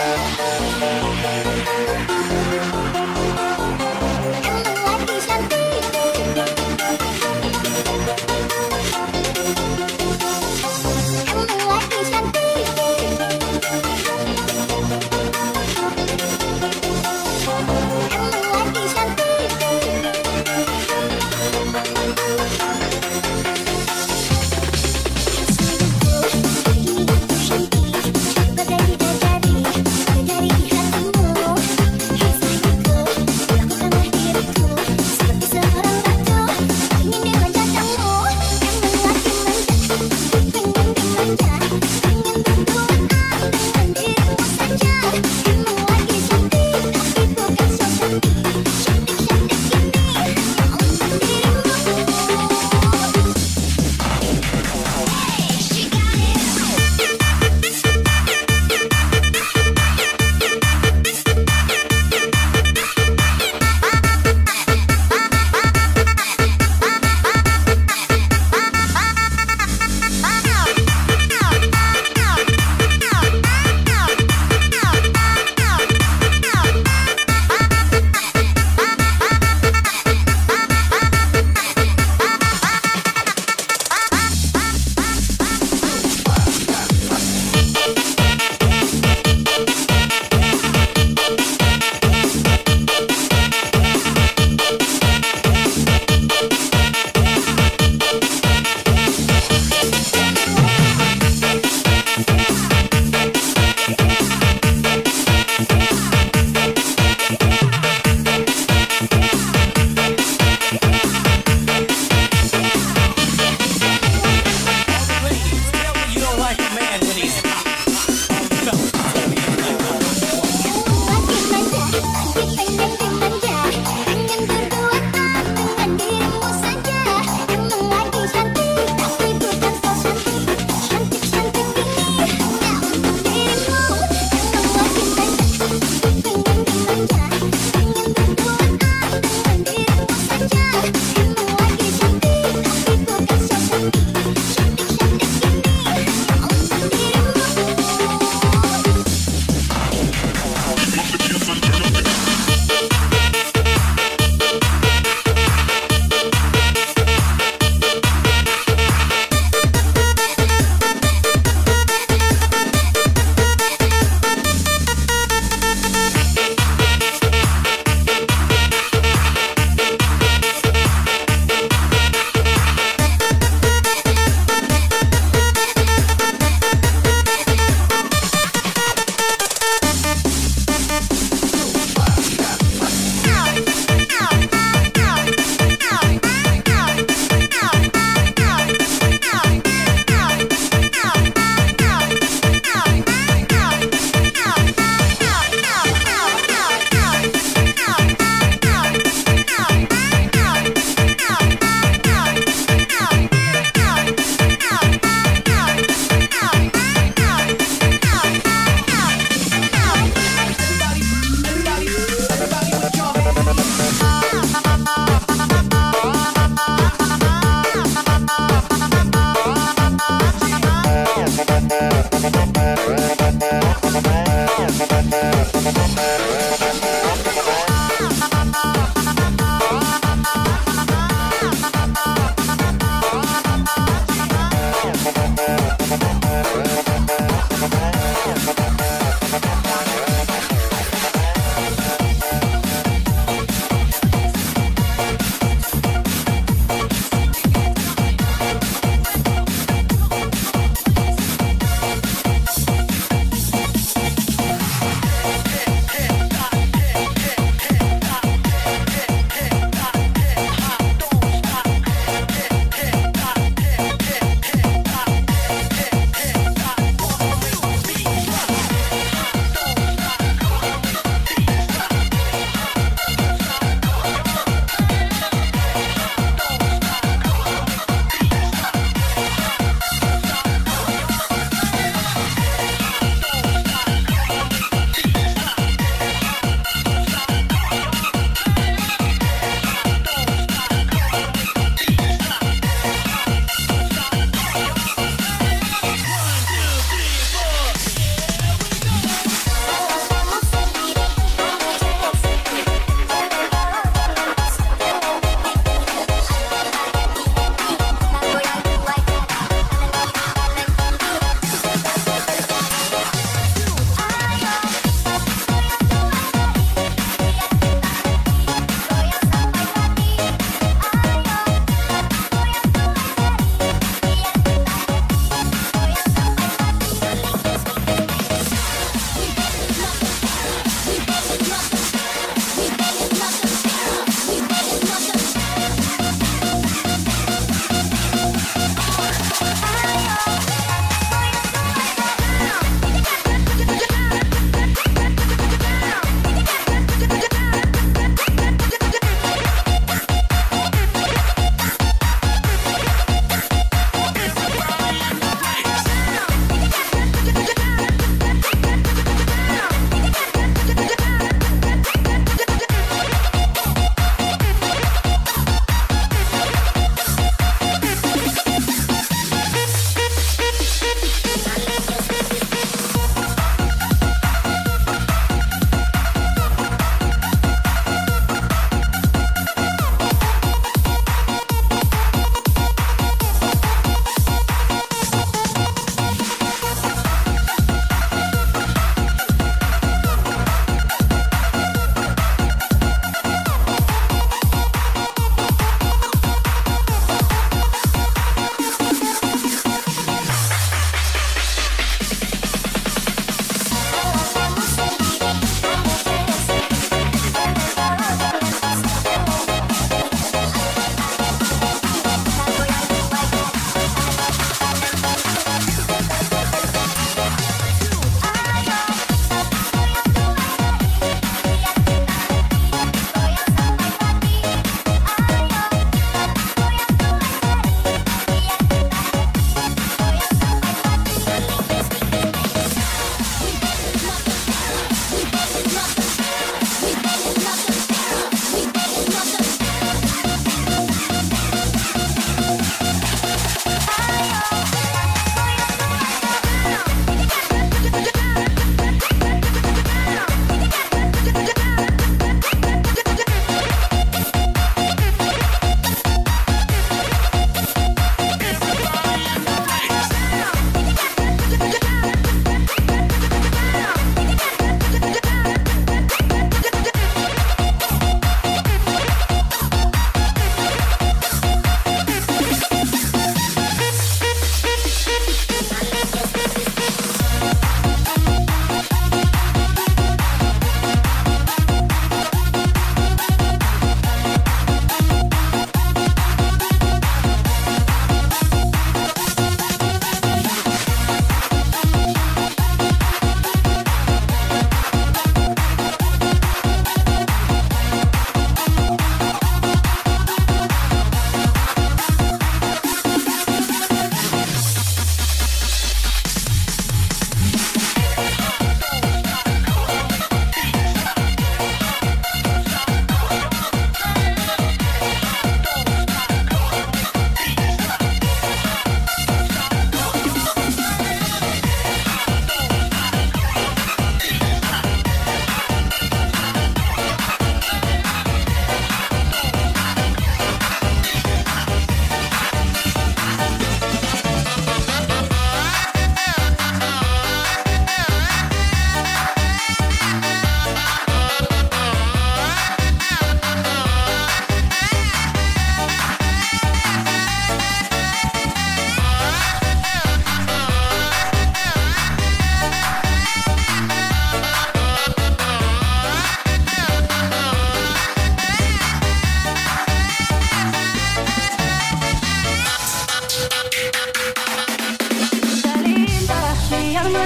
Música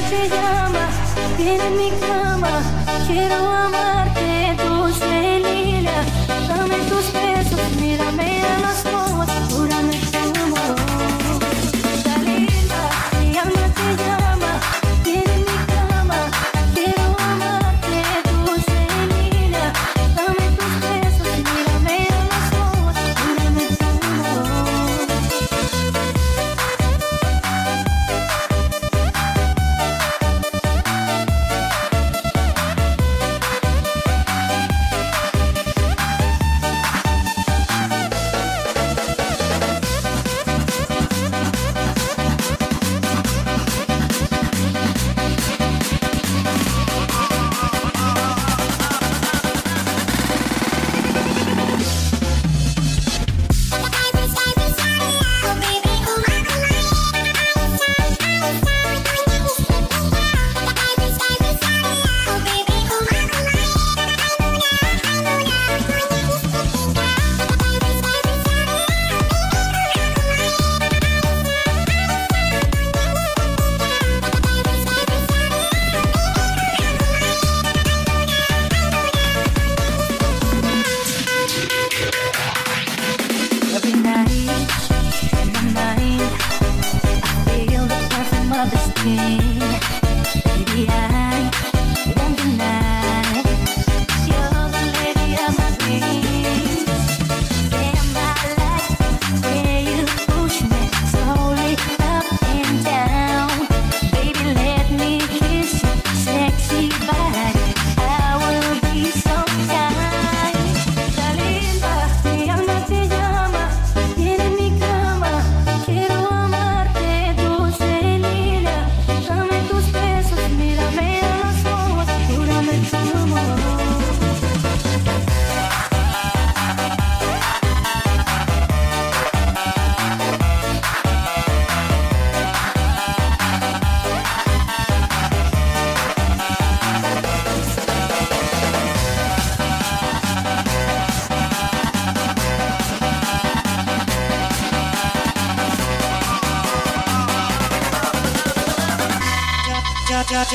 Se llama, tiene mi cama, quiero amarte, dulce lila, dame tus besos, mírame a las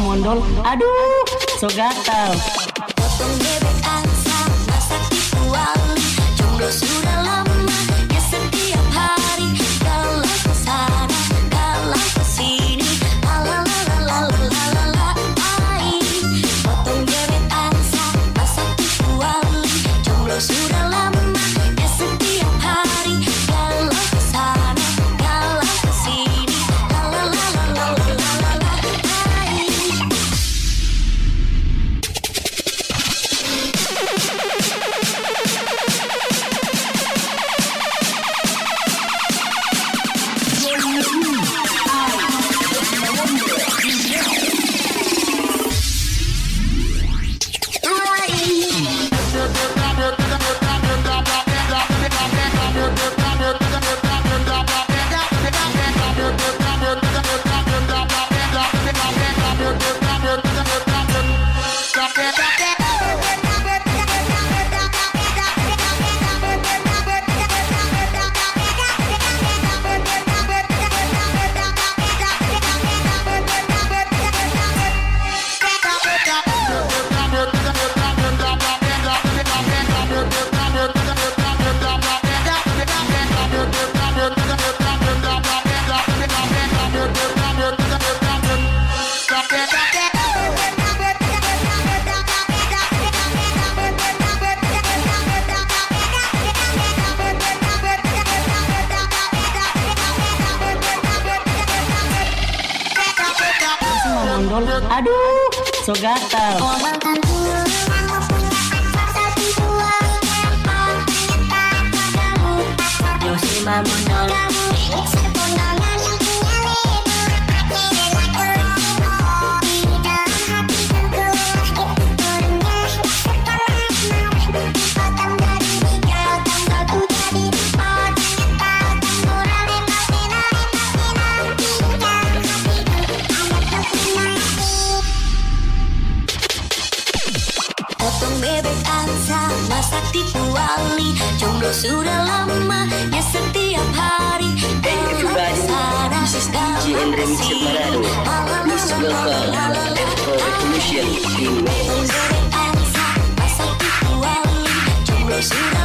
mondol. Aduh, so gatal. GN Remix Miss Team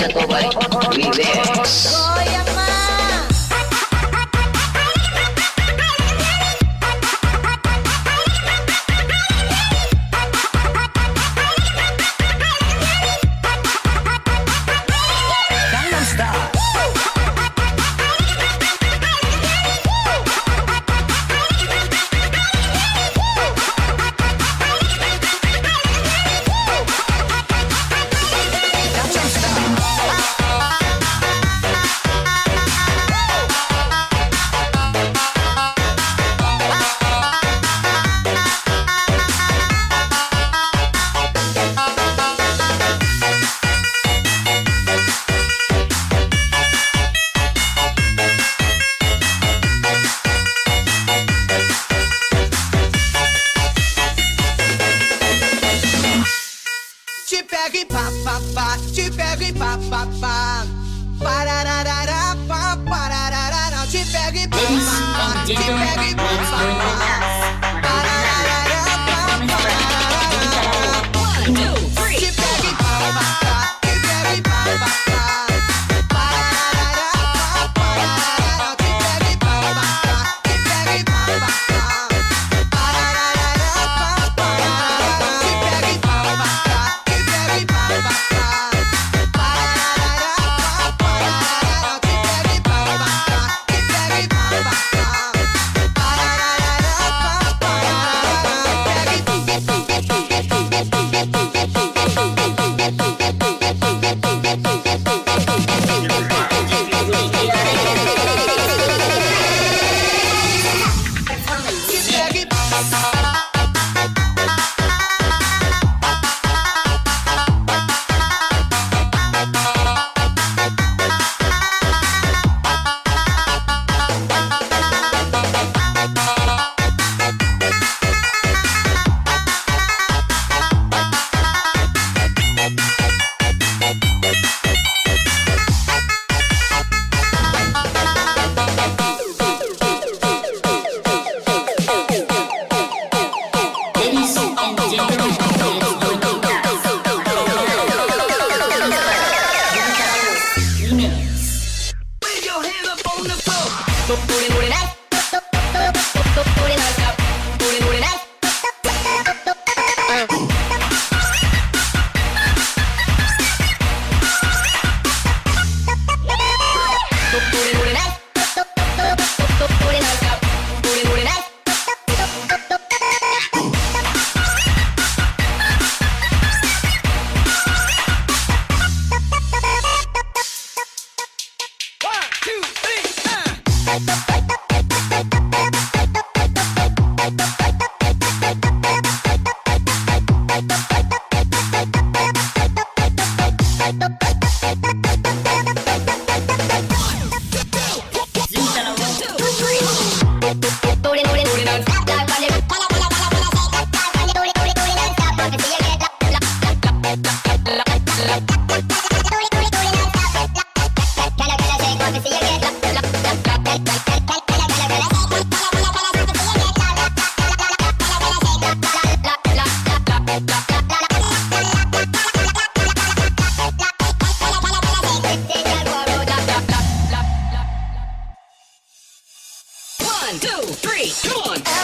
Chaco Boy. One, two, three, come on.